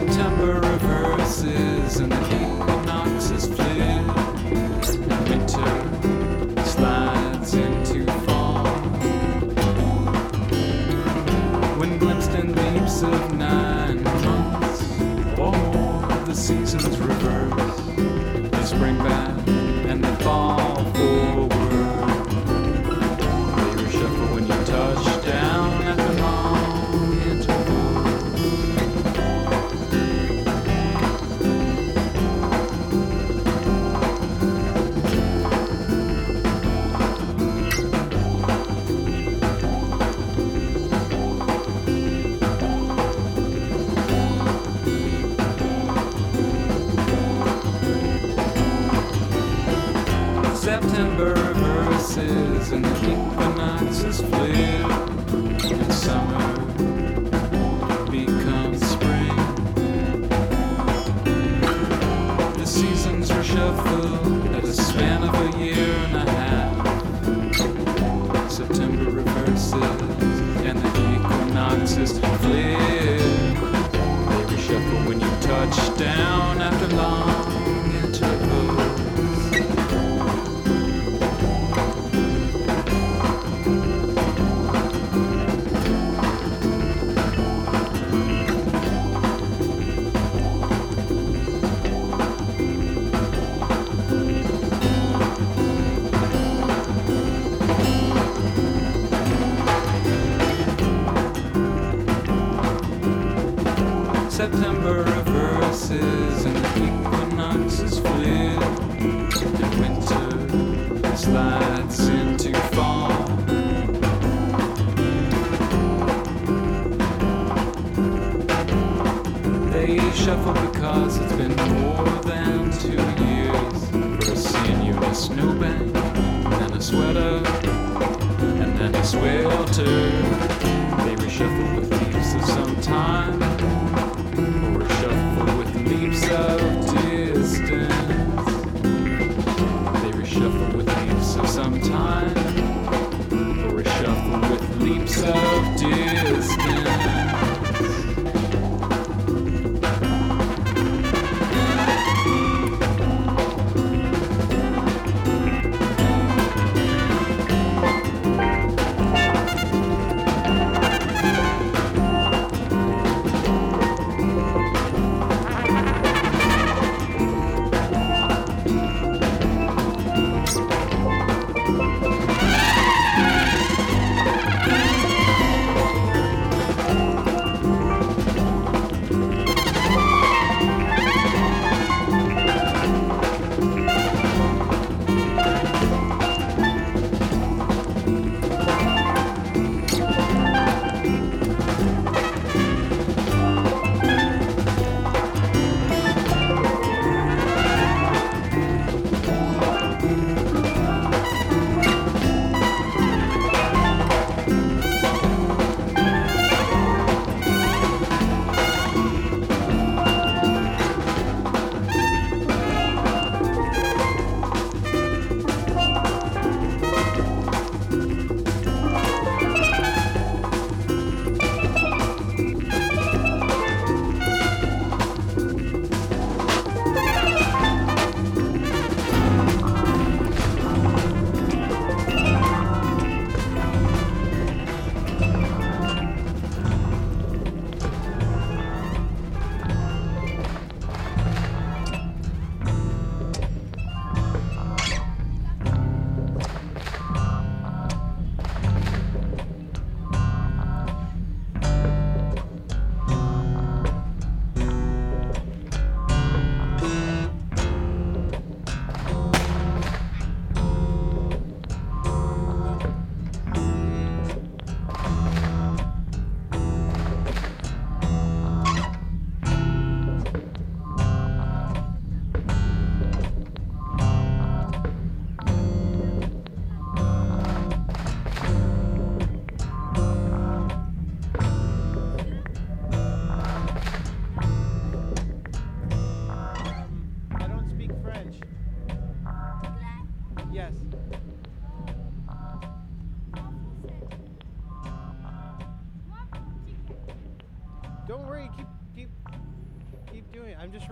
September reverses and the equinoxes flip. Winter slides into fall. When glimpsed in leaps of nine months, more, the seasons reverse. September reverses and the equinoxes flip, and winter slides into fall. They shuffle because it's been more than two years for seeing you a snowbank and a sweater and then a swelter. They reshuffle with leaves of some time of distance.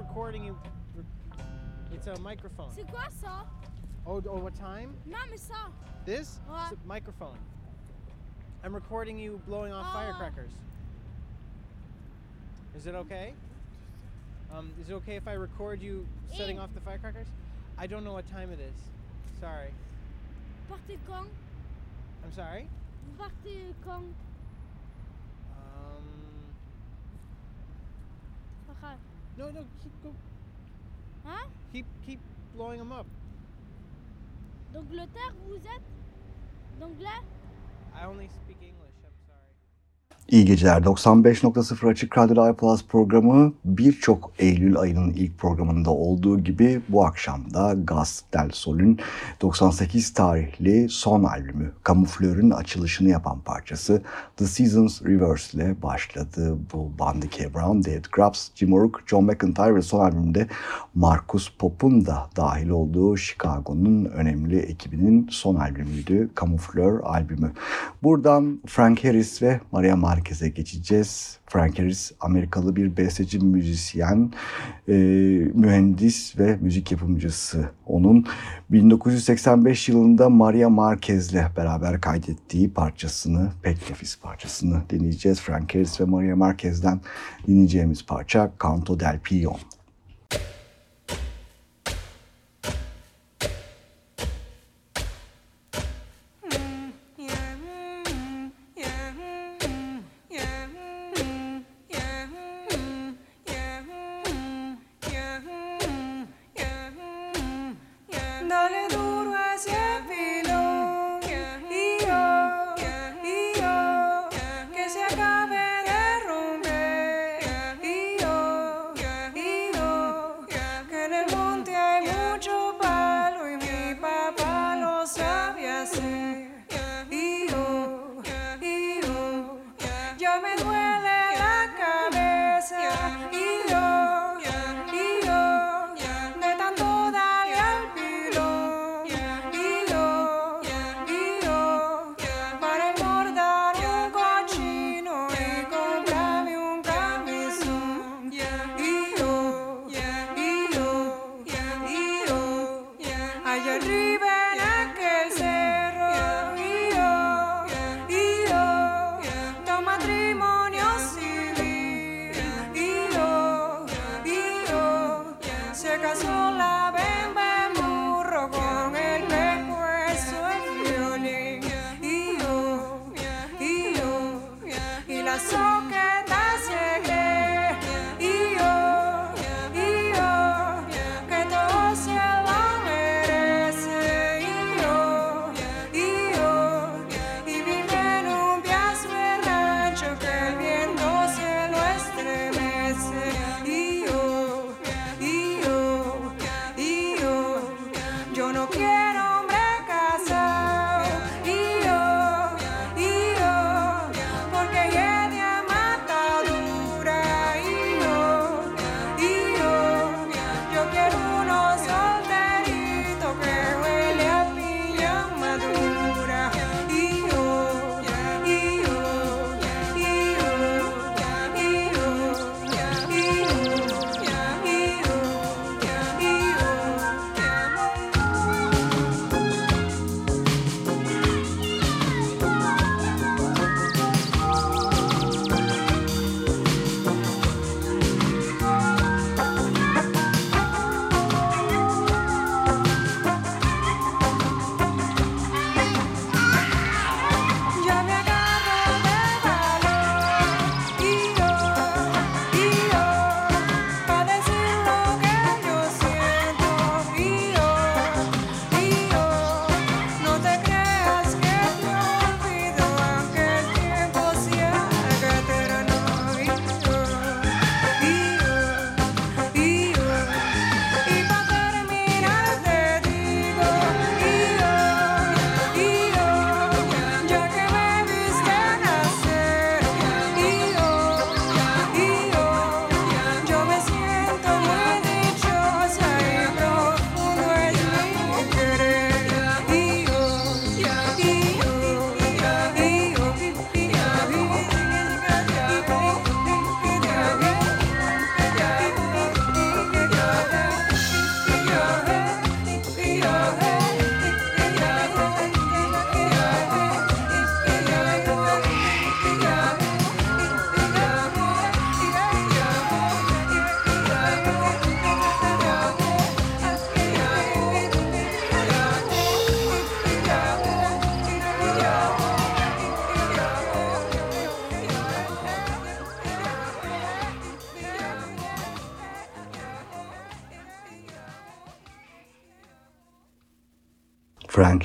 Recording you. It's a microphone. C'est quoi ça Oh, oh, what time? Non, mais ça. This? Ouais. It's a microphone. I'm recording you blowing off Ah. firecrackers. Is it okay? Um, is it okay if I record you setting Eh. off the firecrackers? I don't know what time it is. Sorry. Partez quand I'm sorry. Partez quand Um, no, no, keep go, Hein? Keep keep blowing them up. D'Angleterre, vous êtes? D'anglais I only speak English. İyi geceler. 95.0 Açık Radyo Plus programı birçok Eylül ayının ilk programında olduğu gibi bu akşam da Gaz Del Sol'ün 98 tarihli son albümü Kamuflör'ün açılışını yapan parçası The Seasons Reverse ile başladı. Bu Bandy K. Brown, David Grubbs, Jim O'Rourke, John McIntyre ve son albümde Marcus Pop'un da dahil olduğu Chicago'nun önemli ekibinin son albümüydü. Kamuflör albümü. Buradan Frank Harris ve Maria Marquez'e geçeceğiz. Frank Harris Amerikalı bir besteci, müzisyen, e, mühendis ve müzik yapımcısı. Onun 1985 yılında Maria Marquez'le beraber kaydettiği parçasını, pek nefis parçasını dinleyeceğiz. Frank Harris ve Maria Marquez'den dinleyeceğimiz parça Canto del Pion.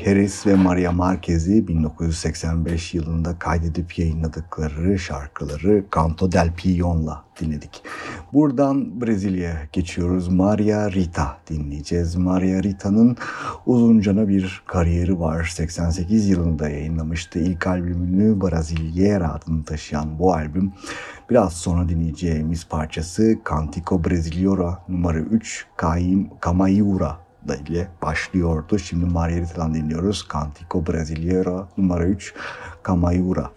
Harris ve Maria Marquez'i 1985 yılında kaydedip yayınladıkları şarkıları Canto del Pion'la dinledik. Buradan Brezilya'ya geçiyoruz. Maria Rita dinleyeceğiz. Maria Rita'nın uzuncana bir kariyeri var. 88 yılında yayınlamıştı. İlk albümünü Brasilyera adını taşıyan bu albüm biraz sonra dinleyeceğimiz parçası Cantico Brasileiro numara 3 Caim Camaiura da ile başlıyordu. Şimdi Maria Rita'dan dinliyoruz. Cantico Brasileiro numara 3 Camaiura.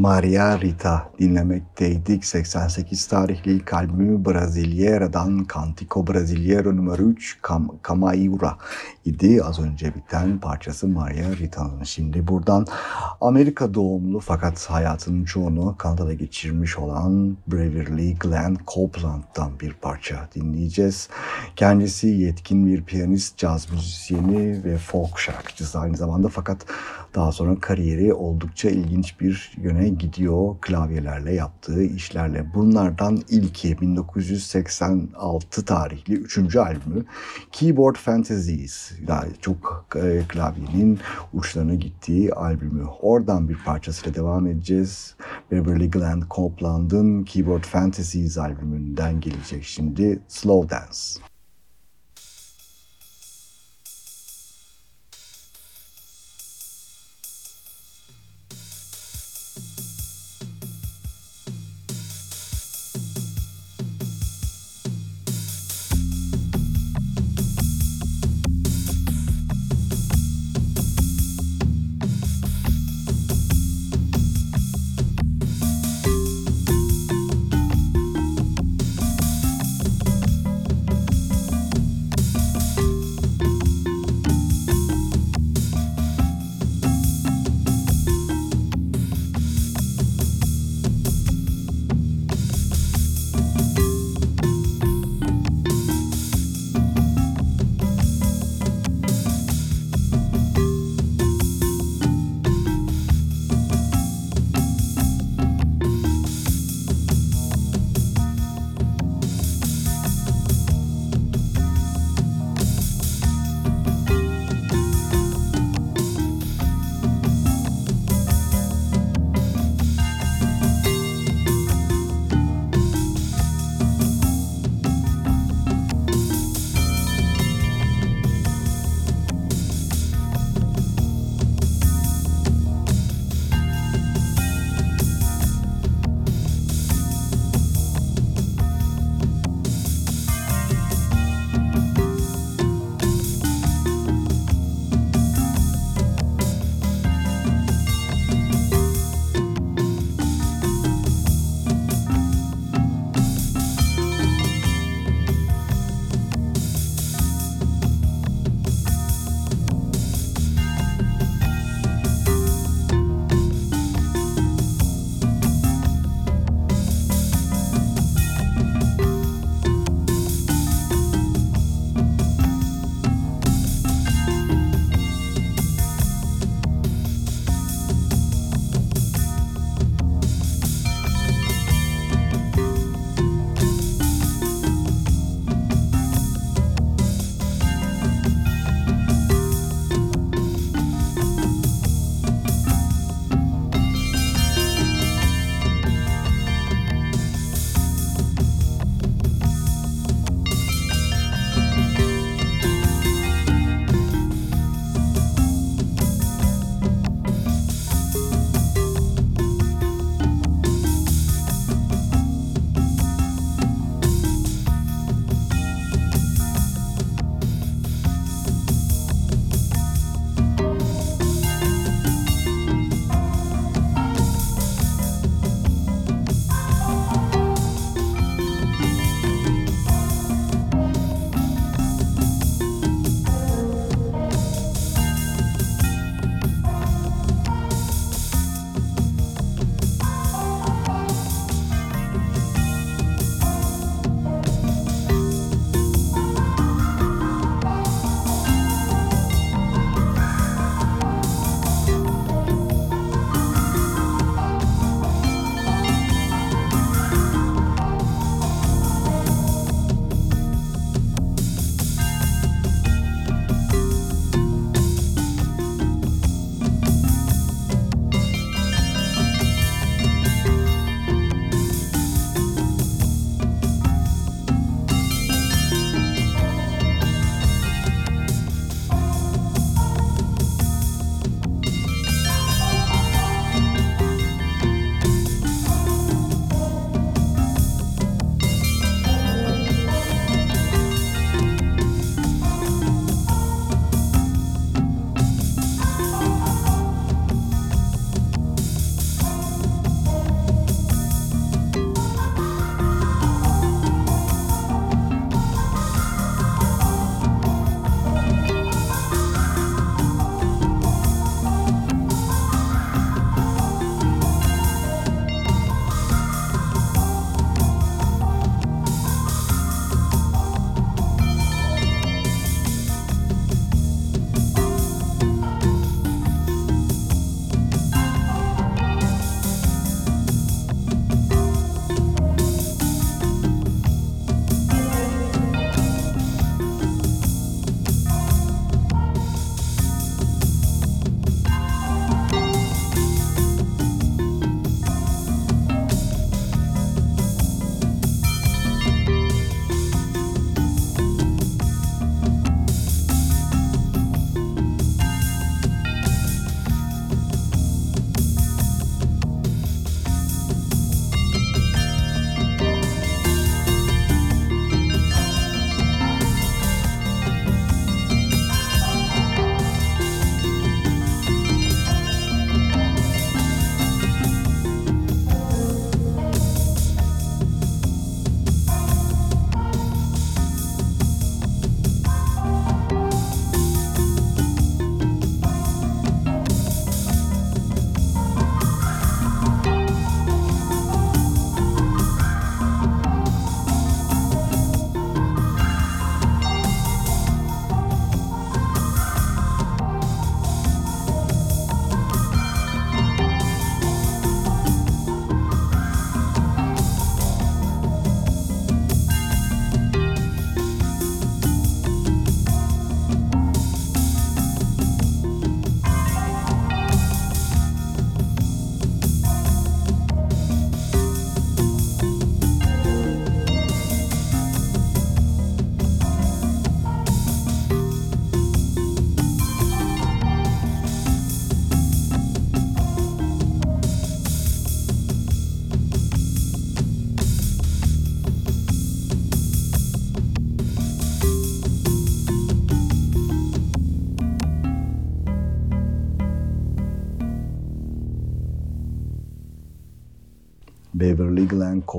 Maria Rita dinlemekteydik. 88 tarihli ilk albümü Brasileira'dan Cantico Brasileiro numara 3 Cam Camaura idi. Az önce biten parçası Maria Rita'nın. Şimdi buradan Amerika doğumlu fakat hayatının çoğunu Kanada'da geçirmiş olan Beverly Glenn Copeland'dan bir parça dinleyeceğiz. Kendisi yetkin bir piyanist, caz müzisyeni ve folk şarkıcısı aynı zamanda fakat daha sonra kariyeri oldukça ilginç bir yöne gidiyor klavyelerle yaptığı işlerle. Bunlardan ilki 1986 tarihli 3. albümü Keyboard Fantasies. Daha çok e, klavyenin uçlarına gittiği albümü. Oradan bir parçasıyla devam edeceğiz. Beverly Glenn Copeland'ın Keyboard Fantasies albümünden gelecek şimdi Slow Dance.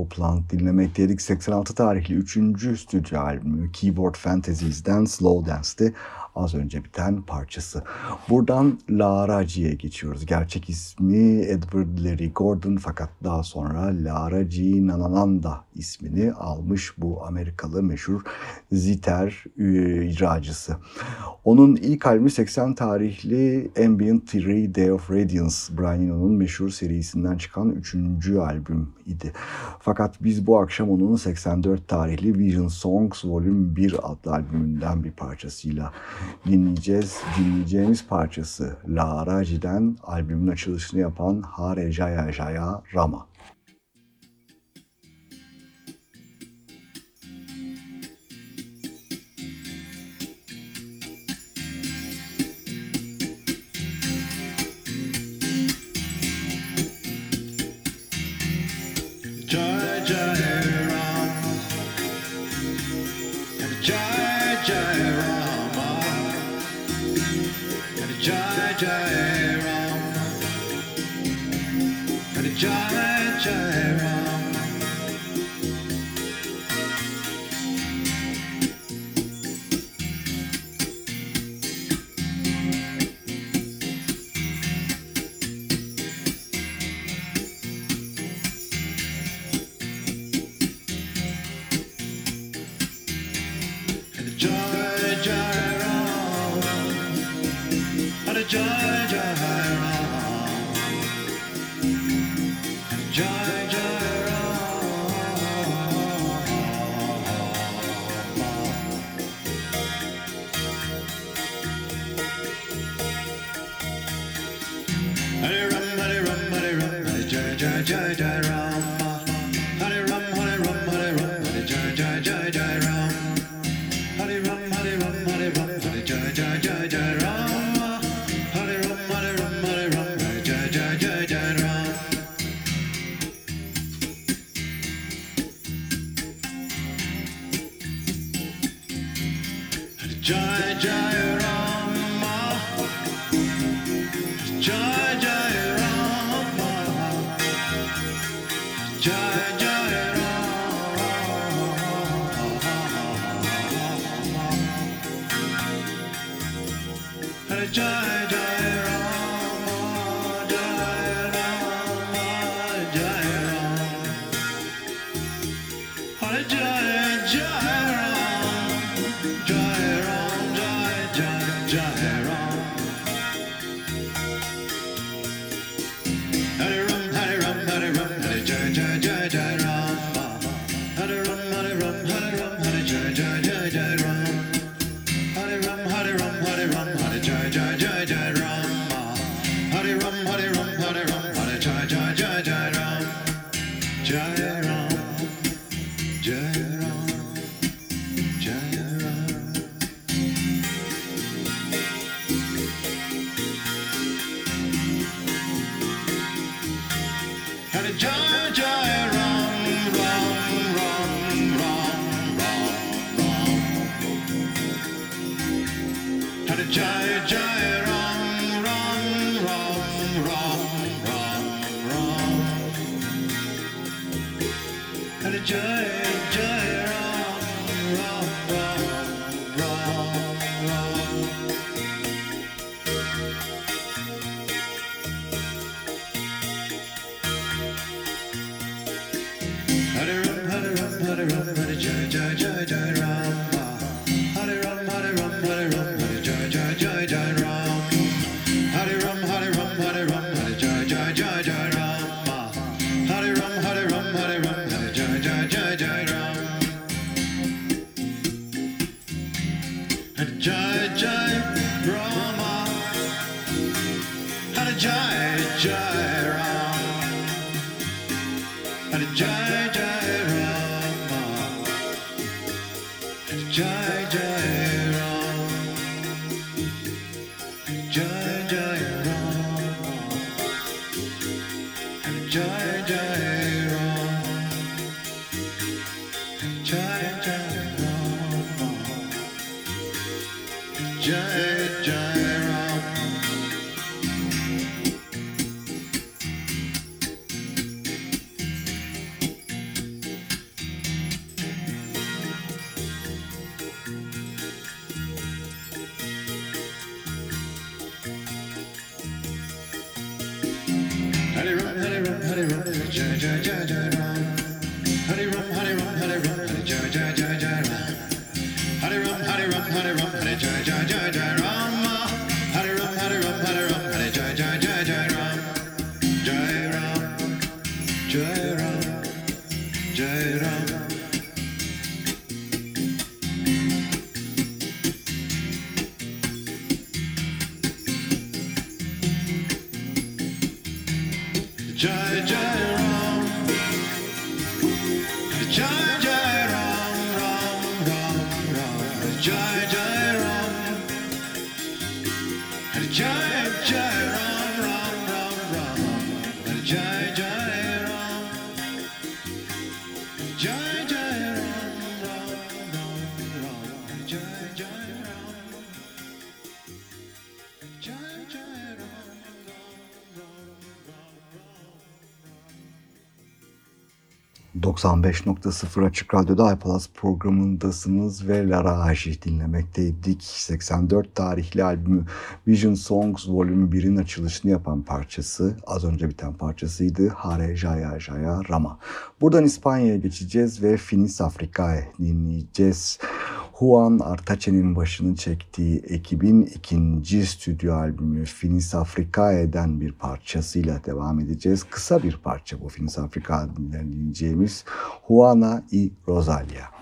Copland dinlemekteydik. 86 tarihli 3. stüdyo albümü Keyboard Fantasies'den Slow Dance'ti az önce biten parçası. Buradan Laracı'ya geçiyoruz. Gerçek ismi Edward Larry Gordon fakat daha sonra Laracı Nanananda ismini almış bu Amerikalı meşhur ziter icracısı. Onun ilk albümü 80 tarihli Ambient Theory Day of Radiance, Brian Eno'nun meşhur serisinden çıkan 3. albüm idi. Fakat biz bu akşam onun 84 tarihli Vision Songs Volume 1 adlı albümünden bir parçasıyla dinleyeceğiz. Dinleyeceğimiz parçası La Araci'den albümün açılışını yapan Hare Jaya Jaya Rama. giant. 95.0 Açık Radyo'da iPlus programındasınız ve Lara Aji dinlemekteydik. 84 tarihli albümü Vision Songs Volume 1'in açılışını yapan parçası, az önce biten parçasıydı. Hare Jaya Jaya Rama. Buradan İspanya'ya geçeceğiz ve Finis Afrikae dinleyeceğiz. Juan Artaçe'nin başını çektiği ekibin ikinci stüdyo albümü Finis Afrikae'den bir parçasıyla devam edeceğiz. Kısa bir parça bu Finis Afrikae'den dinleyeceğimiz Juana y Rosalia.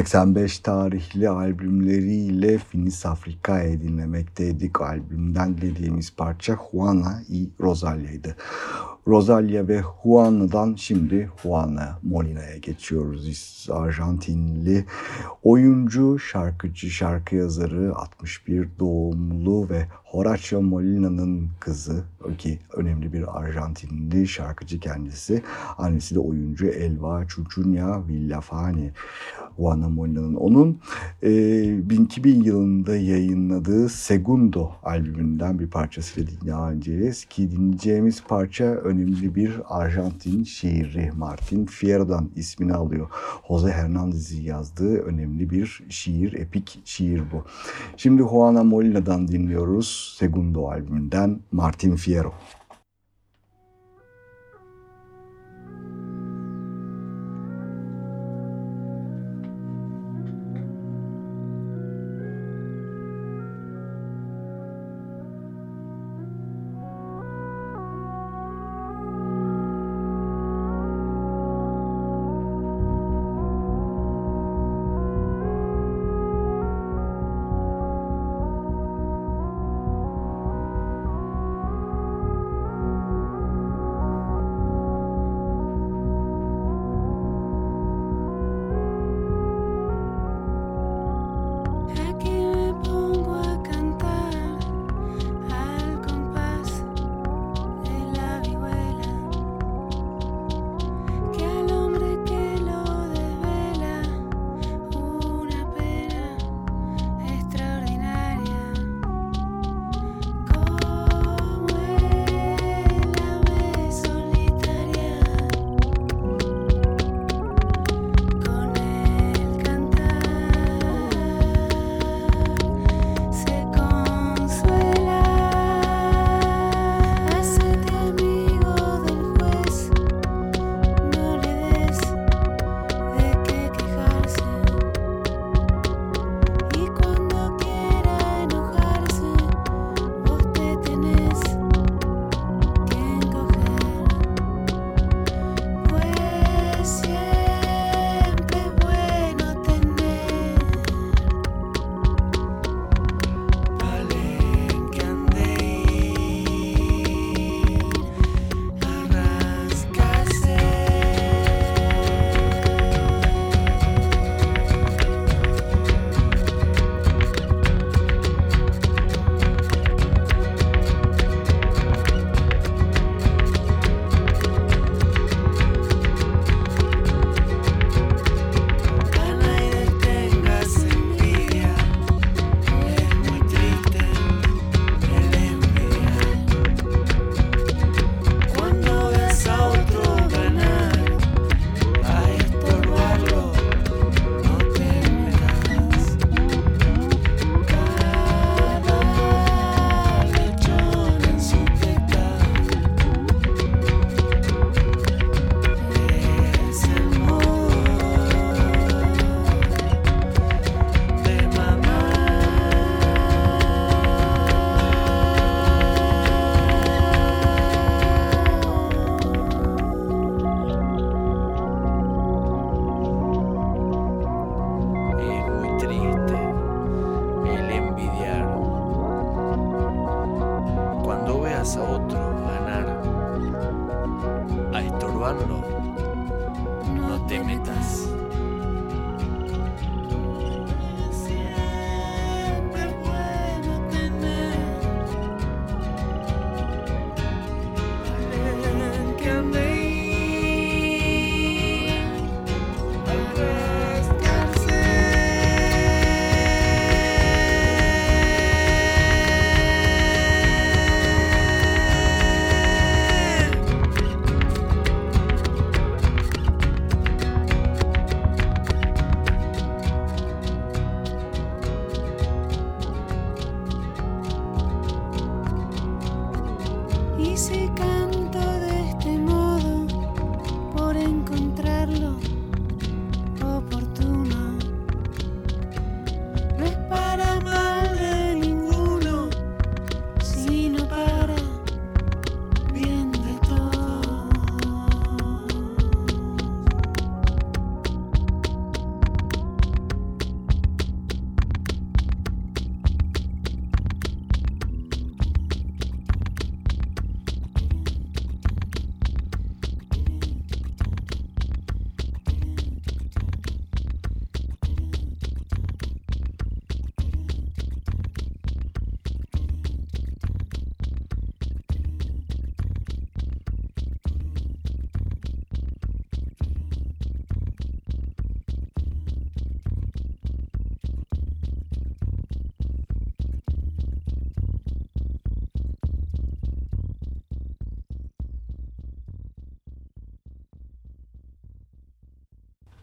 ...85 tarihli albümleriyle Finis Afrikae dinlemekteydik. Albümden dediğimiz parça Juana y Rosalia'ydı. Rosalia ve Juana'dan şimdi Juana Molina'ya geçiyoruz. Arjantinli oyuncu, şarkıcı, şarkı yazarı, 61 doğumlu ve Horacio Molina'nın kızı ki önemli bir Arjantinli şarkıcı kendisi. Annesi de oyuncu Elva Chuchunya Villafani. Juana Molina'nın onun e, 2000 yılında yayınladığı Segundo albümünden bir parçasıyla dinleyeceğiz ki dinleyeceğimiz parça önemli bir Arjantin şiiri Martin Fierro'dan ismini alıyor. Jose Hernandez'in yazdığı önemli bir şiir, epik şiir bu. Şimdi Juana Molina'dan dinliyoruz Segundo albümünden Martin Fierro.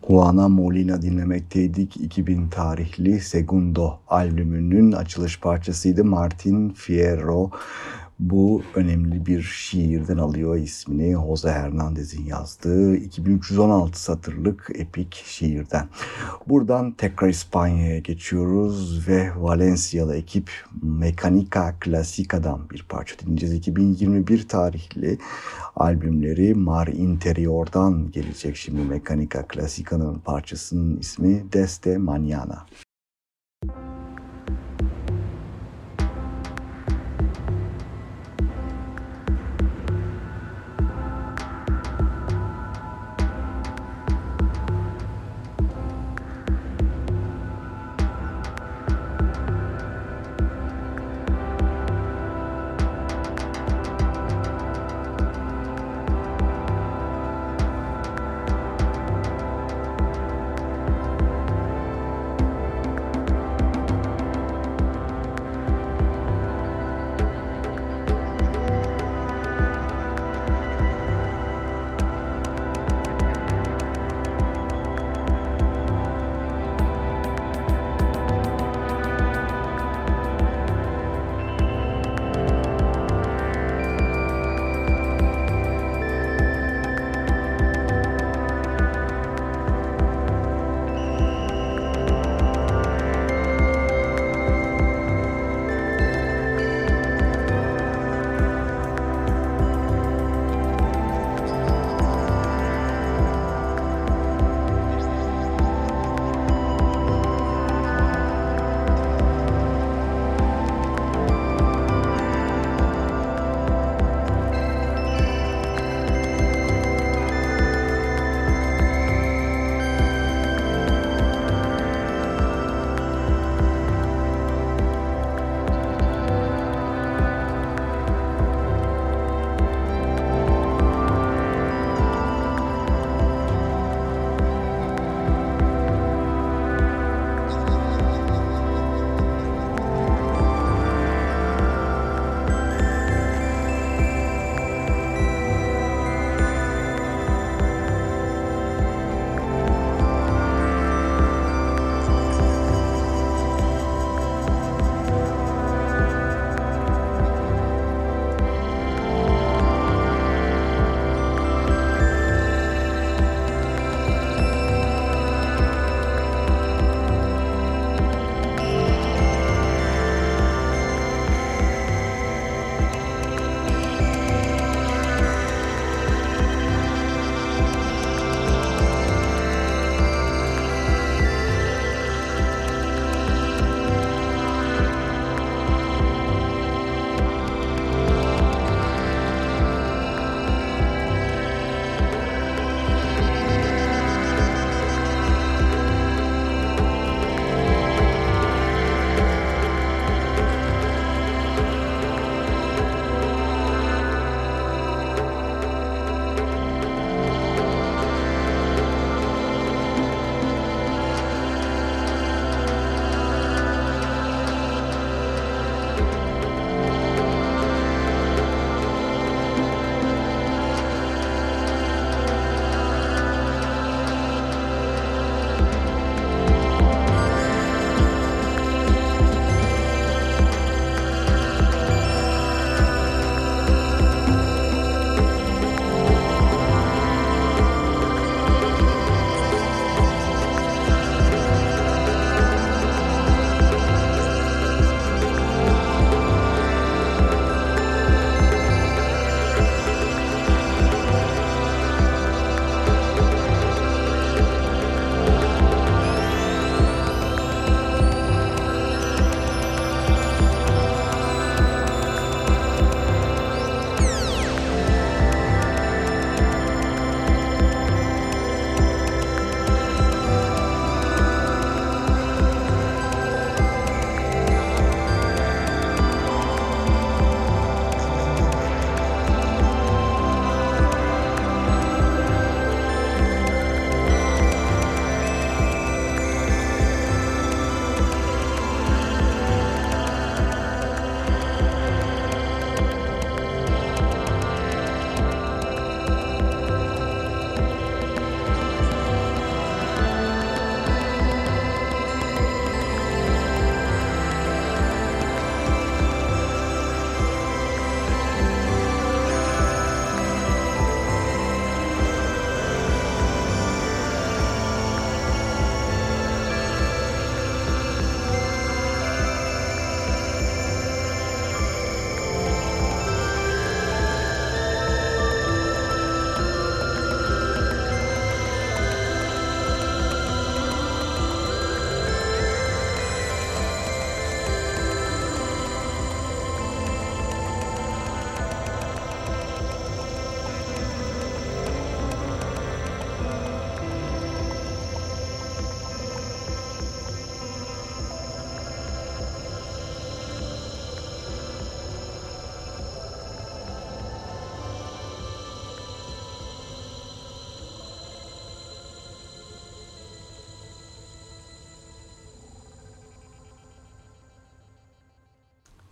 Juana Molina dinlemekteydik. 2000 tarihli Segundo albümünün açılış parçasıydı. Martin Fierro bu önemli bir şiirden alıyor ismini Jose Hernandez'in yazdığı 2316 satırlık epik şiirden. Buradan tekrar İspanya'ya geçiyoruz ve Valencialı ekip Mekanika Clasica'dan bir parça dinleyeceğiz. 2021 tarihli albümleri Mar Interior'dan gelecek şimdi Mekanika Clasica'nın parçasının ismi Deste Mañana.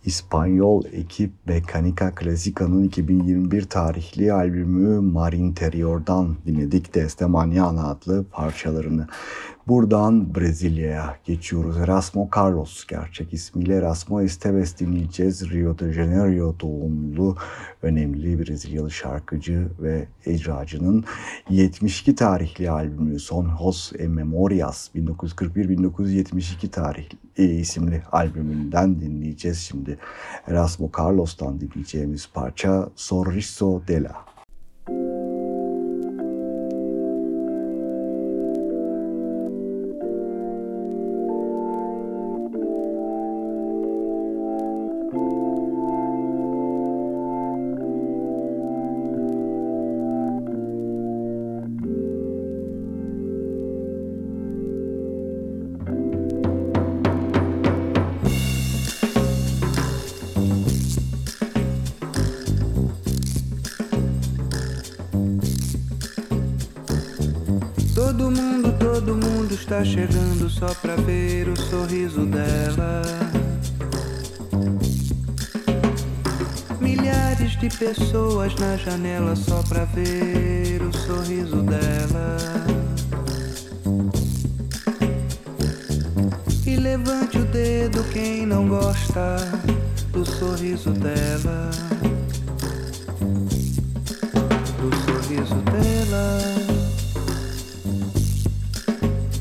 İspanyol ekip Mekanika Clasica'nın 2021 tarihli albümü Mar Interior'dan dinledik Desde Mañana adlı parçalarını. Buradan Brezilya'ya geçiyoruz. Erasmo Carlos gerçek ismiyle Erasmo Esteves dinleyeceğiz. Rio de Janeiro doğumlu önemli Brezilyalı şarkıcı ve icracının 72 tarihli albümü Son Hos e Memorias 1941-1972 tarihli e, isimli albümünden dinleyeceğiz şimdi. Erasmo Carlos'tan dinleyeceğimiz parça Sorriso Dela. Sorriso dela. Do sorriso dela.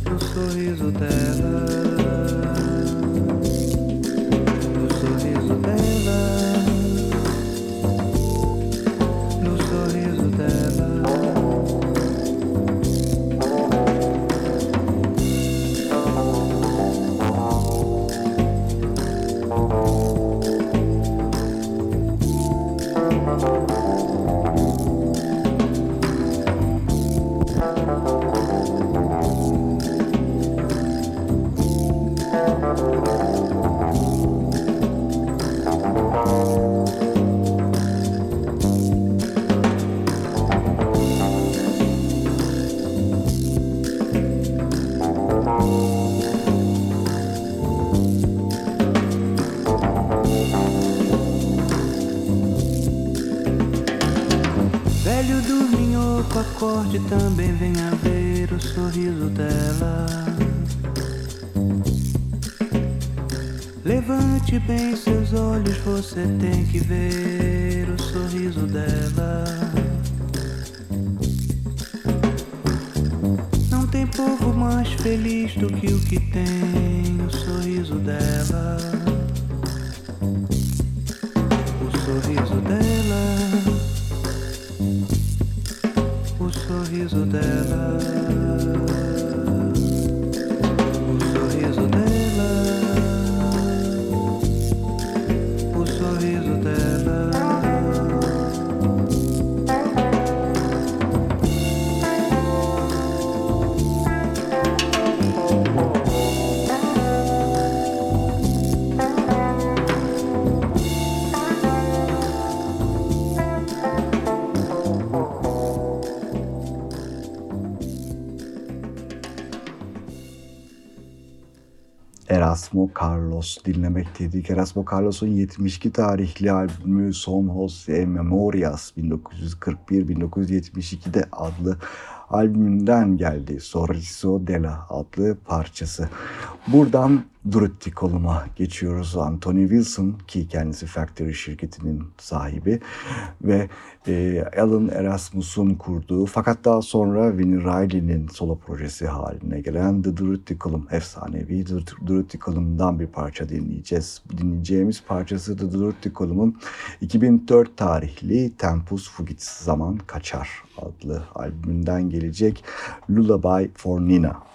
do sorriso dela, acorde também venha ver o sorriso dela. Levante bem seus olhos, você tem que ver o sorriso dela. Não tem povo mais feliz do que o que tem o sorriso dela. Erasmo Carlos dinlemekteydik. Erasmo Carlos'un 72 tarihli albümü Son Jose Memorias 1941-1972'de adlı albümünden geldi. Sorriso Dela adlı parçası. Buradan Drutti koluma geçiyoruz. Anthony Wilson ki kendisi Factory şirketinin sahibi ve e, Alan Erasmus'un kurduğu fakat daha sonra Vinnie Riley'nin solo projesi haline gelen The Drutti Column efsanevi The Column'dan bir parça dinleyeceğiz. Dinleyeceğimiz parçası The Drutti Column'un 2004 tarihli Tempus Fugit Zaman Kaçar adlı albümünden gelecek Lullaby for Nina.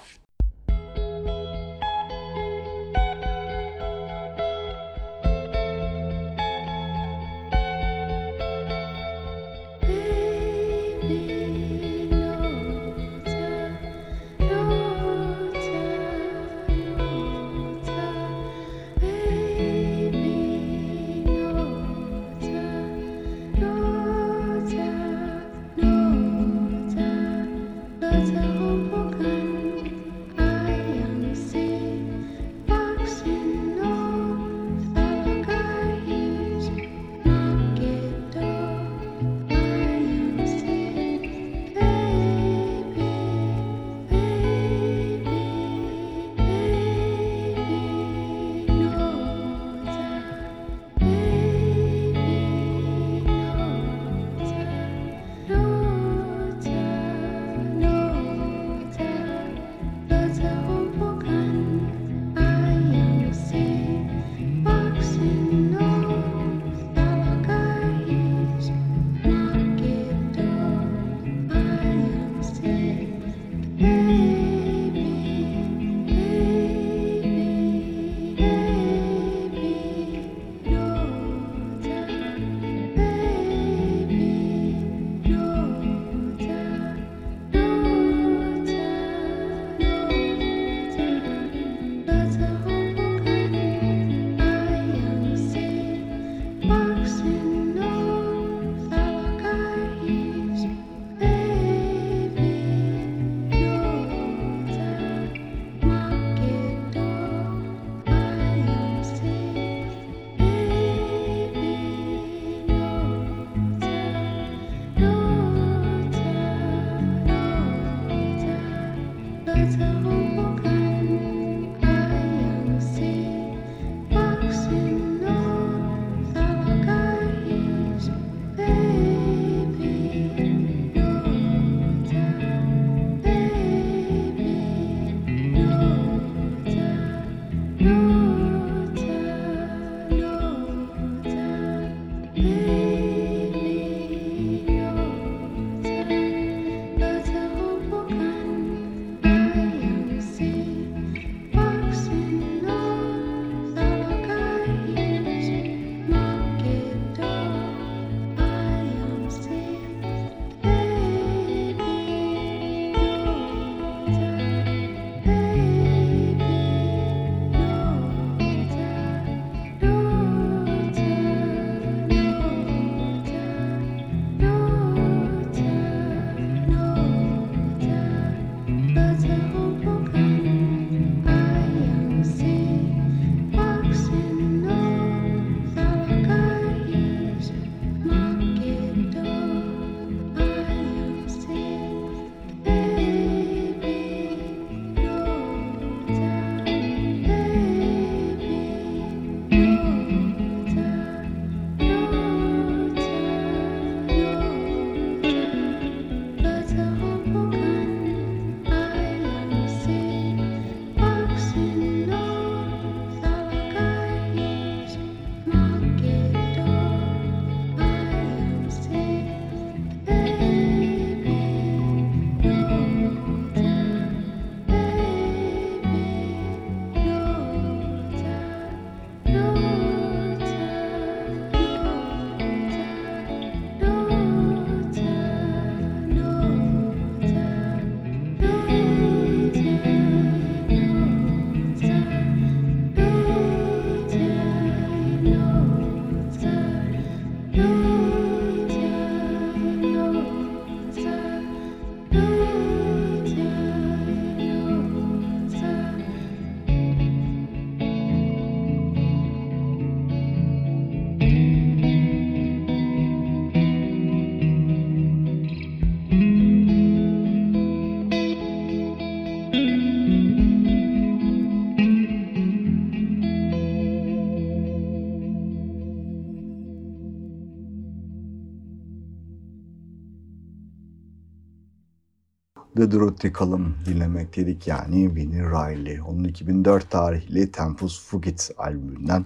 The Dorothy Column dinlemekteydik yani Winnie Riley. Onun 2004 tarihli Tempus Fugit albümünden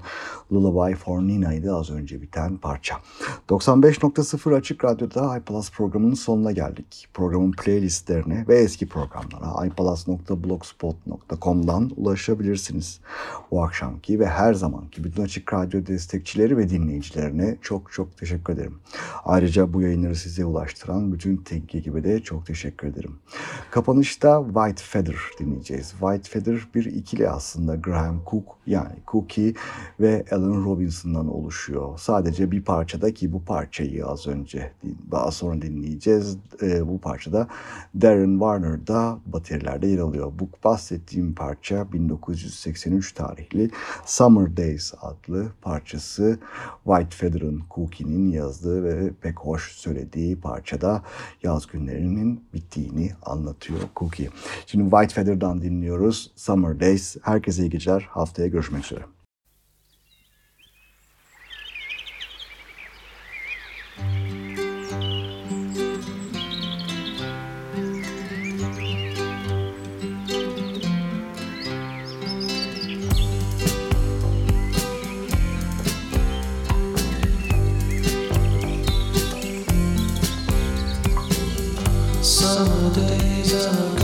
Lullaby for Nina'ydı az önce biten parça. 95.0 Açık Radyo'da iPlus programının sonuna geldik. Programın playlistlerine ve eski programlara iPlus.blogspot.com'dan ulaşabilirsiniz. Bu akşamki ve her zamanki bütün Açık Radyo destekçileri ve dinleyicilerine çok çok teşekkür ederim. Ayrıca bu yayınları size ulaştıran bütün teknik ekibe de çok teşekkür ederim. Kapanışta White Feather dinleyeceğiz. White Feather bir ikili aslında Graham Cook yani Cookie ve Alan Robinson'dan oluşuyor. Sadece bir parçada ki bu parçayı az önce daha sonra dinleyeceğiz. E, bu parçada Darren Warner da batarilerde yer alıyor. Bu bahsettiğim parça 1983 tarihli Summer Days adlı parçası White Feather'ın Cookie'nin yazdığı ve pek hoş söylediği parçada yaz günlerinin bittiğini anlatıyor Cookie. Şimdi White Feather'dan dinliyoruz Summer Days. Herkese iyi geceler. Haftaya görüşmek üzere. Summer days and a